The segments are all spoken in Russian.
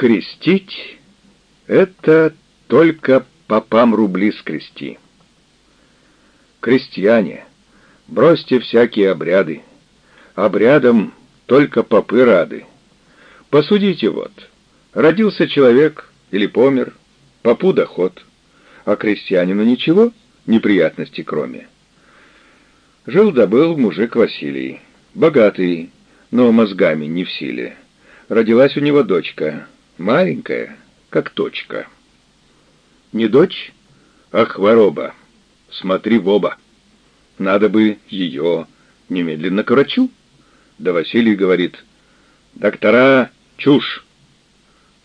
Крестить — это только попам рубли скрести. Крестьяне, бросьте всякие обряды. Обрядам только попы рады. Посудите вот, родился человек или помер, попу доход, а крестьянину ничего, неприятности кроме. Жил-добыл мужик Василий, богатый, но мозгами не в силе. Родилась у него дочка, маленькая, как точка. Не дочь, а хвороба. Смотри в оба. Надо бы ее немедленно к врачу. Да Василий говорит, доктора, чушь.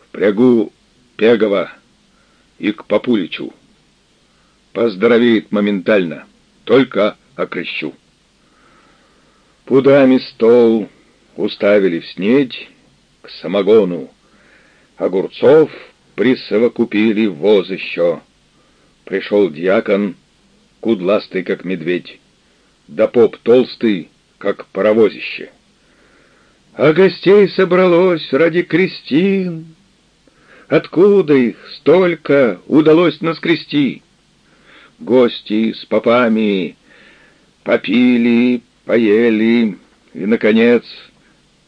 Впрягу Пегова и к Папуличу. Поздоровеет моментально, только окрещу. Пудами стол уставили в снедь к самогону. Огурцов присовокупили воз еще. Пришел дьякон, кудластый, как медведь, да поп толстый, как паровозище. А гостей собралось ради крестин. Откуда их столько удалось наскрести? Гости с попами попили, поели и, наконец,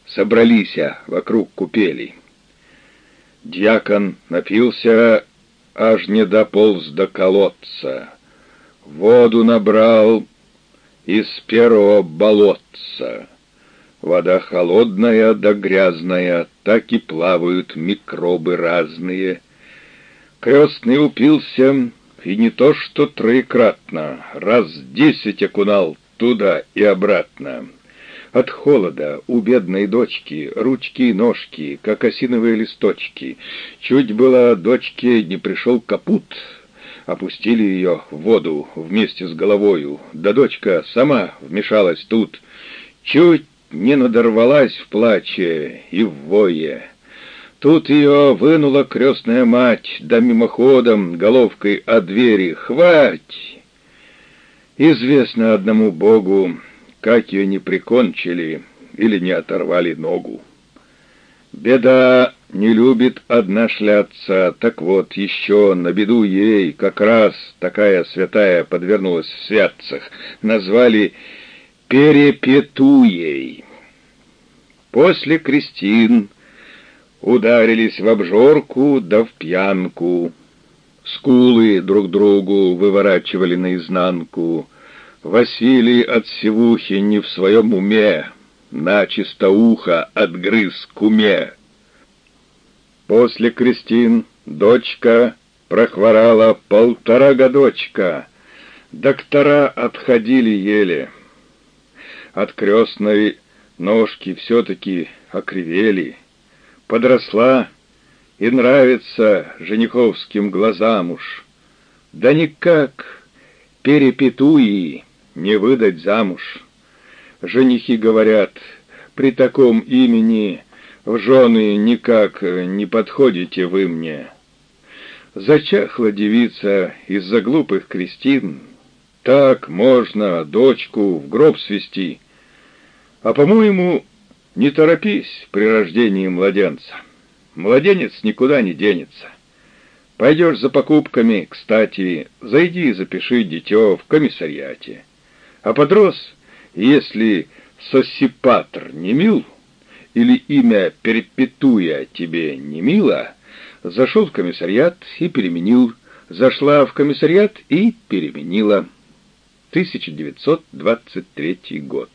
собрались вокруг купели. Дьякон напился, аж не дополз до колодца. Воду набрал из первого болотца. Вода холодная да грязная, так и плавают микробы разные. Крестный упился, и не то что троекратно, раз десять окунал туда и обратно. От холода у бедной дочки ручки и ножки, как осиновые листочки. Чуть было дочке не пришел капут, опустили ее в воду вместе с головою, да дочка сама вмешалась тут, чуть не надорвалась в плаче и в вое. Тут ее вынула крестная мать, да мимоходом головкой от двери «Хвать!» Известно одному Богу, как ее не прикончили или не оторвали ногу. Беда не любит одна шляться, так вот, еще на беду ей как раз такая святая подвернулась в святцах, назвали Перепетуей. После крестин ударились в обжорку да в пьянку, скулы друг другу выворачивали наизнанку, Василий от севухи не в своем уме, начисто ухо отгрыз куме. После крестин дочка прохворала полтора годочка, доктора отходили еле. От крестной ножки все-таки окривели, подросла и нравится жениховским глазам уж. Да никак перепетуи не выдать замуж. Женихи говорят, при таком имени в жены никак не подходите вы мне. Зачахла девица из-за глупых крестин. Так можно дочку в гроб свести. А, по-моему, не торопись при рождении младенца. Младенец никуда не денется. Пойдешь за покупками, кстати, зайди и запиши дитё в комиссариате. А подрос, если сосипатр не мил, или имя перепетуя тебе не мило, зашел в комиссариат и переменил, зашла в комиссариат и переменила. 1923 год.